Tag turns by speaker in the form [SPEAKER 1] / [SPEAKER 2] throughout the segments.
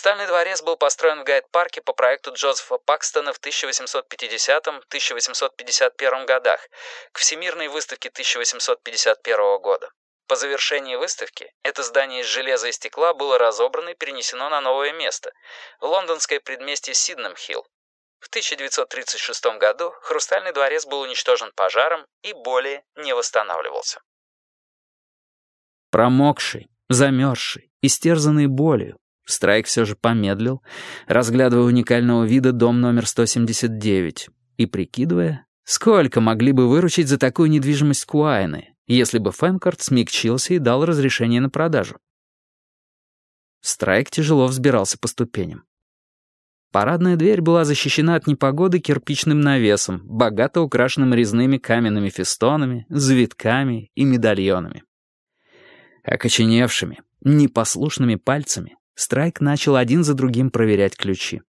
[SPEAKER 1] Хрустальный дворец был построен в Гайд-парке по проекту Джозефа Пакстона в 1850-1851 годах к Всемирной выставке 1851 года. По завершении выставки это здание из железа и стекла было разобрано и перенесено на новое место – в лондонское предместье Сиднем-Хилл. В 1936 году Хрустальный дворец был уничтожен пожаром и более не восстанавливался.
[SPEAKER 2] Промокший, замерзший, истерзанный болью, Страйк все же помедлил, разглядывая уникального вида дом номер 179 и прикидывая, сколько могли бы выручить за такую недвижимость Куайны, если бы Фэнкорт смягчился и дал разрешение на продажу. Страйк тяжело взбирался по ступеням. Парадная дверь была защищена от непогоды кирпичным навесом, богато украшенным резными каменными фестонами, завитками и медальонами. Окоченевшими, непослушными пальцами Страйк начал один за другим проверять ключи.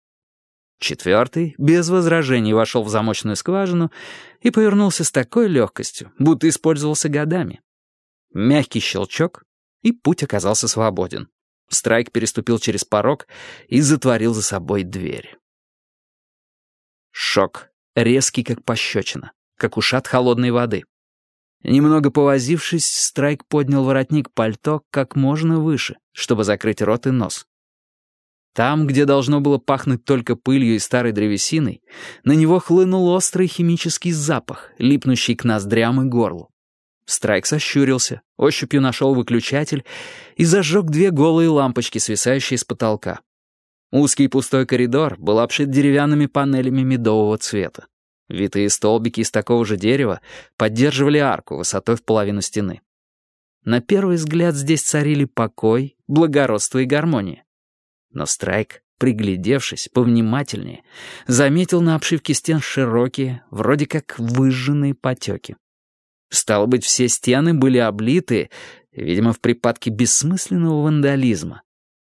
[SPEAKER 2] Четвертый без возражений вошел в замочную скважину и повернулся с такой легкостью, будто использовался годами. Мягкий щелчок, и путь оказался свободен. Страйк переступил через порог и затворил за собой дверь. Шок, резкий как пощечина, как ушат холодной воды. Немного повозившись, Страйк поднял воротник пальто как можно выше, чтобы закрыть рот и нос. Там, где должно было пахнуть только пылью и старой древесиной, на него хлынул острый химический запах, липнущий к ноздрям и горлу. Страйк сощурился, ощупью нашел выключатель и зажег две голые лампочки, свисающие с потолка. Узкий пустой коридор был обшит деревянными панелями медового цвета. Витые столбики из такого же дерева поддерживали арку высотой в половину стены. На первый взгляд здесь царили покой, благородство и гармония. Но Страйк, приглядевшись повнимательнее, заметил на обшивке стен широкие, вроде как выжженные потеки. Стало быть, все стены были облиты, видимо, в припадке бессмысленного вандализма,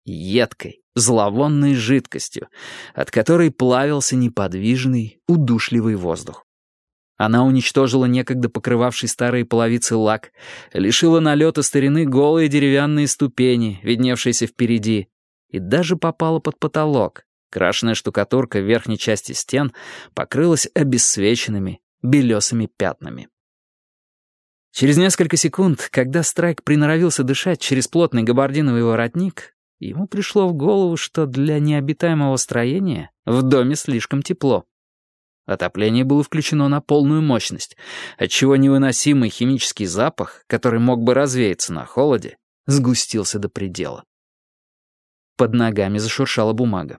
[SPEAKER 2] едкой, зловонной жидкостью, от которой плавился неподвижный, удушливый воздух. Она уничтожила некогда покрывавший старые половицы лак, лишила налета старины голые деревянные ступени, видневшиеся впереди, и даже попала под потолок. Крашеная штукатурка в верхней части стен покрылась обесцвеченными, белесыми пятнами. Через несколько секунд, когда Страйк приноровился дышать через плотный габардиновый воротник, Ему пришло в голову, что для необитаемого строения в доме слишком тепло. Отопление было включено на полную мощность, отчего невыносимый химический запах, который мог бы развеяться на холоде, сгустился до предела. Под ногами зашуршала бумага.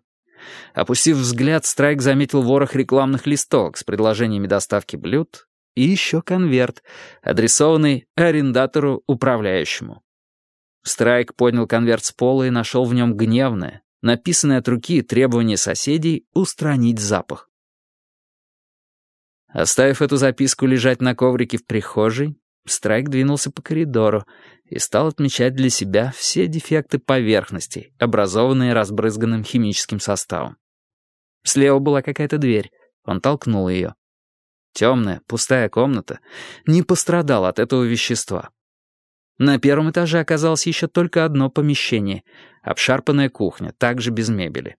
[SPEAKER 2] Опустив взгляд, Страйк заметил ворох рекламных листовок с предложениями доставки блюд и еще конверт, адресованный арендатору-управляющему. Страйк поднял конверт с пола и нашел в нем гневное, написанное от руки требование соседей устранить запах. Оставив эту записку лежать на коврике в прихожей, Страйк двинулся по коридору и стал отмечать для себя все дефекты поверхностей, образованные разбрызганным химическим составом. Слева была какая-то дверь, он толкнул ее. Темная, пустая комната не пострадала от этого вещества. На первом этаже оказалось еще только одно помещение — обшарпанная кухня, также без мебели.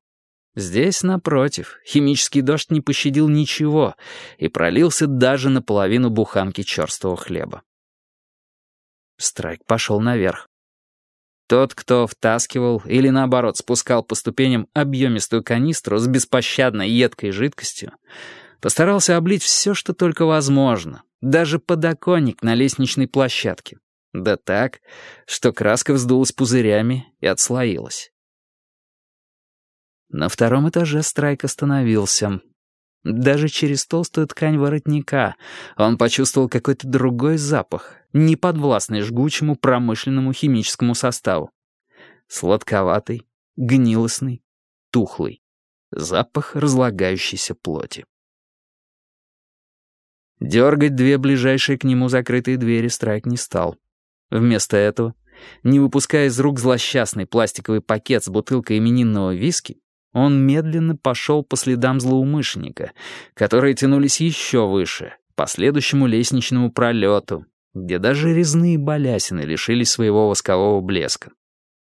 [SPEAKER 2] Здесь, напротив, химический дождь не пощадил ничего и пролился даже на половину буханки черствого хлеба. Страйк пошел наверх. Тот, кто втаскивал или, наоборот, спускал по ступеням объемистую канистру с беспощадной едкой жидкостью, постарался облить все, что только возможно, даже подоконник на лестничной площадке. Да так, что краска вздулась пузырями и отслоилась. На втором этаже Страйк остановился. Даже через толстую ткань воротника он почувствовал какой-то другой запах, не подвластный жгучему промышленному химическому составу. Сладковатый, гнилостный, тухлый. Запах разлагающейся плоти. Дергать две ближайшие к нему закрытые двери Страйк не стал. Вместо этого, не выпуская из рук злосчастный пластиковый пакет с бутылкой именинного виски, он медленно пошел по следам злоумышленника, которые тянулись еще выше, по следующему лестничному пролету, где даже резные балясины лишились своего воскового блеска.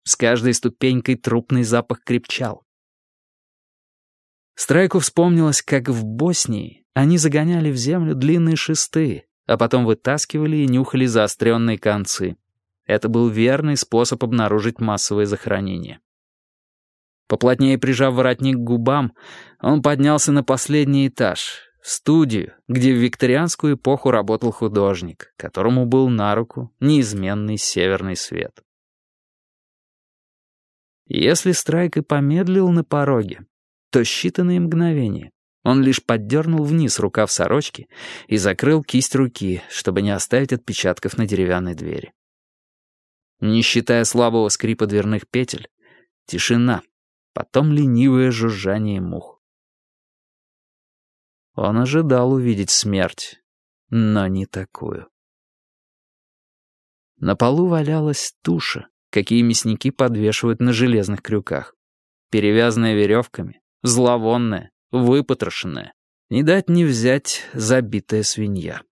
[SPEAKER 2] С каждой ступенькой трупный запах крепчал. Страйку вспомнилось, как в Боснии они загоняли в землю длинные шесты, а потом вытаскивали и нюхали заостренные концы. Это был верный способ обнаружить массовые захоронения. Поплотнее прижав воротник к губам, он поднялся на последний этаж, в студию, где в викторианскую эпоху работал художник, которому был на руку неизменный северный свет. Если Страйк и помедлил на пороге, то считанные мгновения он лишь поддернул вниз рукав сорочки и закрыл кисть руки, чтобы не оставить отпечатков на деревянной двери. Не считая слабого скрипа дверных петель, тишина, потом ленивое жужжание мух. Он ожидал увидеть смерть, но не такую. На полу валялась туша, какие мясники подвешивают на железных крюках. Перевязанная веревками, зловонная, выпотрошенная, не дать не взять забитая свинья.